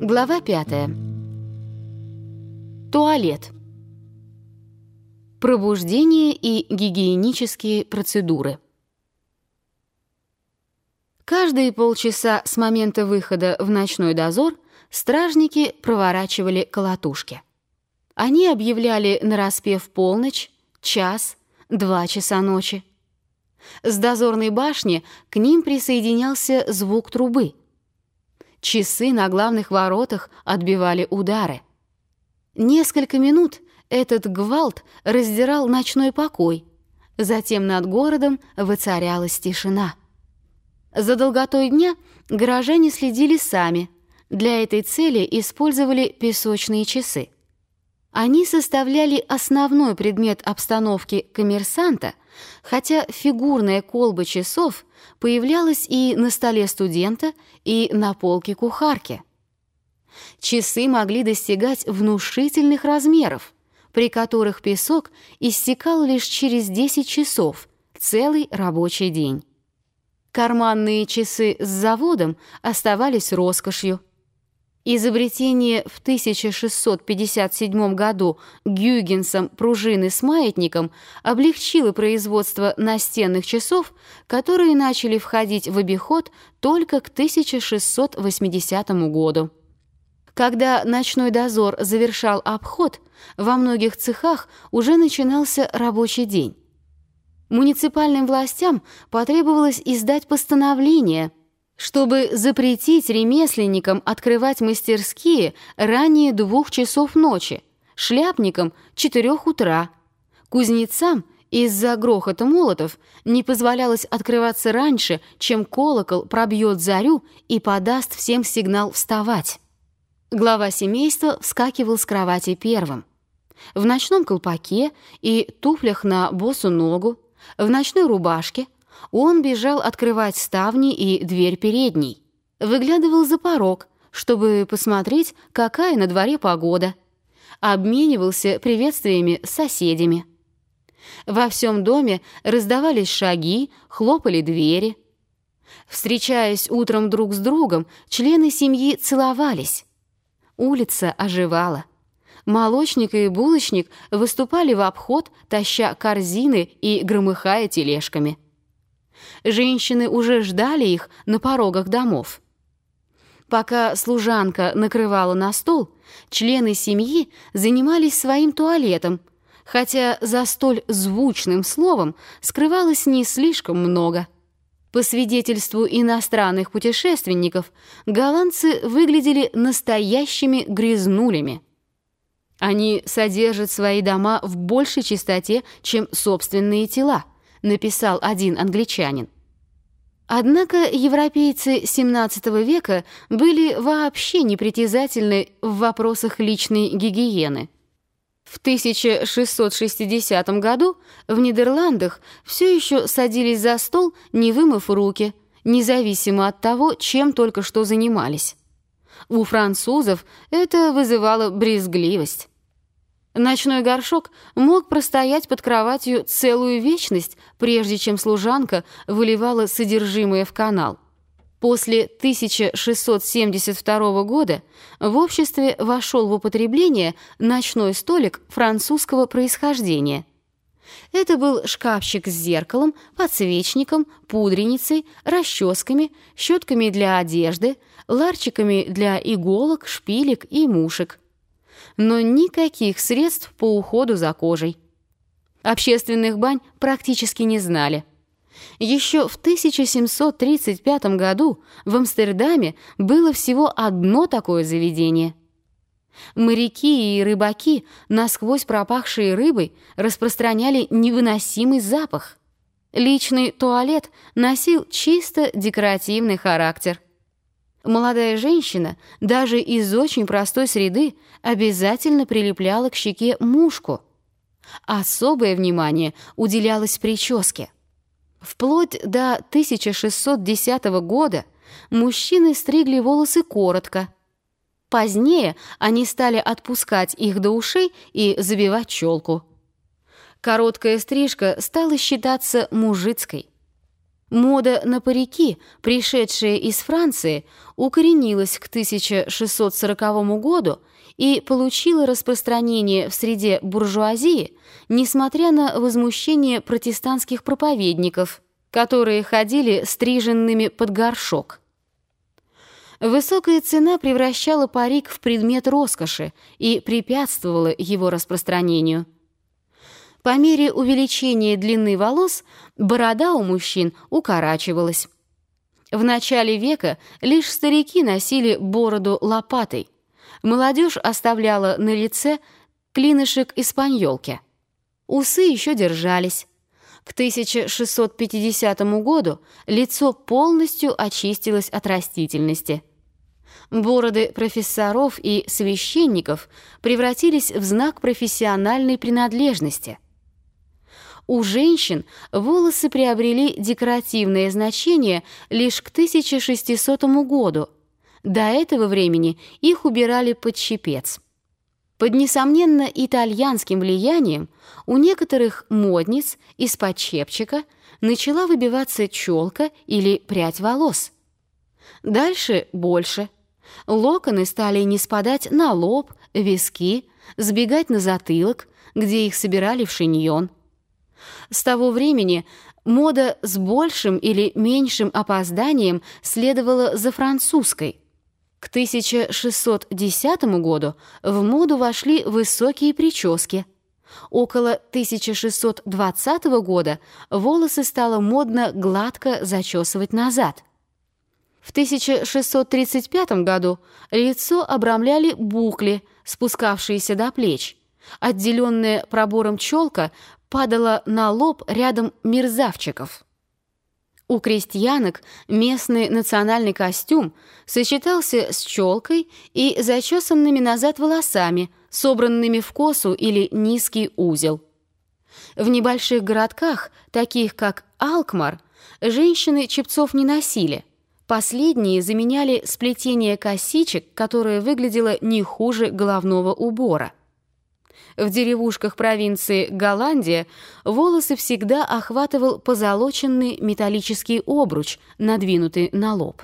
Глава пятая. Туалет. Пробуждение и гигиенические процедуры. Каждые полчаса с момента выхода в ночной дозор стражники проворачивали колотушки. Они объявляли нараспев полночь, час, два часа ночи. С дозорной башни к ним присоединялся звук трубы. Часы на главных воротах отбивали удары. Несколько минут этот гвалт раздирал ночной покой. Затем над городом воцарялась тишина. За долготой дня горожане следили сами. Для этой цели использовали песочные часы. Они составляли основной предмет обстановки коммерсанта, хотя фигурная колба часов появлялась и на столе студента, и на полке кухарки. Часы могли достигать внушительных размеров, при которых песок истекал лишь через 10 часов, целый рабочий день. Карманные часы с заводом оставались роскошью. Изобретение в 1657 году Гюйгенсом пружины с маятником облегчило производство настенных часов, которые начали входить в обиход только к 1680 году. Когда ночной дозор завершал обход, во многих цехах уже начинался рабочий день. Муниципальным властям потребовалось издать постановление – чтобы запретить ремесленникам открывать мастерские ранее двух часов ночи, шляпникам — четырех утра, кузнецам из-за грохота молотов не позволялось открываться раньше, чем колокол пробьет зарю и подаст всем сигнал вставать. Глава семейства вскакивал с кровати первым. В ночном колпаке и туфлях на босу ногу, в ночной рубашке — он бежал открывать ставни и дверь передней. Выглядывал за порог, чтобы посмотреть, какая на дворе погода. Обменивался приветствиями с соседями. Во всем доме раздавались шаги, хлопали двери. Встречаясь утром друг с другом, члены семьи целовались. Улица оживала. Молочник и булочник выступали в обход, таща корзины и громыхая тележками. Женщины уже ждали их на порогах домов. Пока служанка накрывала на стол, члены семьи занимались своим туалетом, хотя за столь звучным словом скрывалось не слишком много. По свидетельству иностранных путешественников, голландцы выглядели настоящими грязнулями. Они содержат свои дома в большей чистоте, чем собственные тела – написал один англичанин. Однако европейцы XVII века были вообще непритязательны в вопросах личной гигиены. В 1660 году в Нидерландах все еще садились за стол, не вымыв руки, независимо от того, чем только что занимались. У французов это вызывало брезгливость. Ночной горшок мог простоять под кроватью целую вечность, прежде чем служанка выливала содержимое в канал. После 1672 года в обществе вошел в употребление ночной столик французского происхождения. Это был шкафчик с зеркалом, подсвечником, пудреницей, расческами, щетками для одежды, ларчиками для иголок, шпилек и мушек – но никаких средств по уходу за кожей. Общественных бань практически не знали. Еще в 1735 году в Амстердаме было всего одно такое заведение. Моряки и рыбаки, насквозь пропахшие рыбой, распространяли невыносимый запах. Личный туалет носил чисто декоративный характер – Молодая женщина, даже из очень простой среды, обязательно прилепляла к щеке мушку. Особое внимание уделялось прическе. Вплоть до 1610 года мужчины стригли волосы коротко. Позднее они стали отпускать их до ушей и забивать челку. Короткая стрижка стала считаться мужицкой. Мода на парики, пришедшая из Франции, укоренилась к 1640 году и получила распространение в среде буржуазии, несмотря на возмущение протестантских проповедников, которые ходили стриженными под горшок. Высокая цена превращала парик в предмет роскоши и препятствовала его распространению – по мере увеличения длины волос борода у мужчин укорачивалась. В начале века лишь старики носили бороду лопатой. Молодежь оставляла на лице клинышек испаньолки. Усы еще держались. К 1650 году лицо полностью очистилось от растительности. Бороды профессоров и священников превратились в знак профессиональной принадлежности – у женщин волосы приобрели декоративное значение лишь к 1600 году. До этого времени их убирали под щипец. Под несомненно итальянским влиянием у некоторых модниц из-под чепчика начала выбиваться челка или прядь волос. Дальше больше. Локоны стали не спадать на лоб, виски, сбегать на затылок, где их собирали в шиньон – с того времени мода с большим или меньшим опозданием следовала за французской. К 1610 году в моду вошли высокие прически. Около 1620 года волосы стало модно гладко зачесывать назад. В 1635 году лицо обрамляли букли, спускавшиеся до плеч. Отделенная пробором челка падала на лоб рядом мерзавчиков. У крестьянок местный национальный костюм сочетался с челкой и зачесанными назад волосами, собранными в косу или низкий узел. В небольших городках, таких как Алкмар, женщины чепцов не носили. Последние заменяли сплетение косичек, которое выглядело не хуже головного убора. В деревушках провинции Голландия волосы всегда охватывал позолоченный металлический обруч, надвинутый на лоб.